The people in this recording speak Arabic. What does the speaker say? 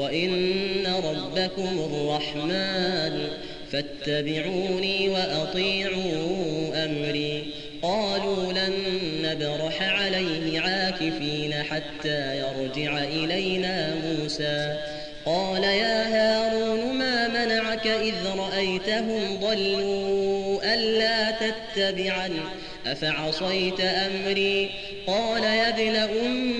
وإن ربكم الرحمن فاتبعوني وأطيعوا أمري. قالوا لن نبرح عليه عاكفين حتى يرجع إلينا موسى. قال يا هارون ما منعك إذ رأيتهم ضلوا ألا تتبعن؟ أفعصيت أمري؟ قال يا ابن أم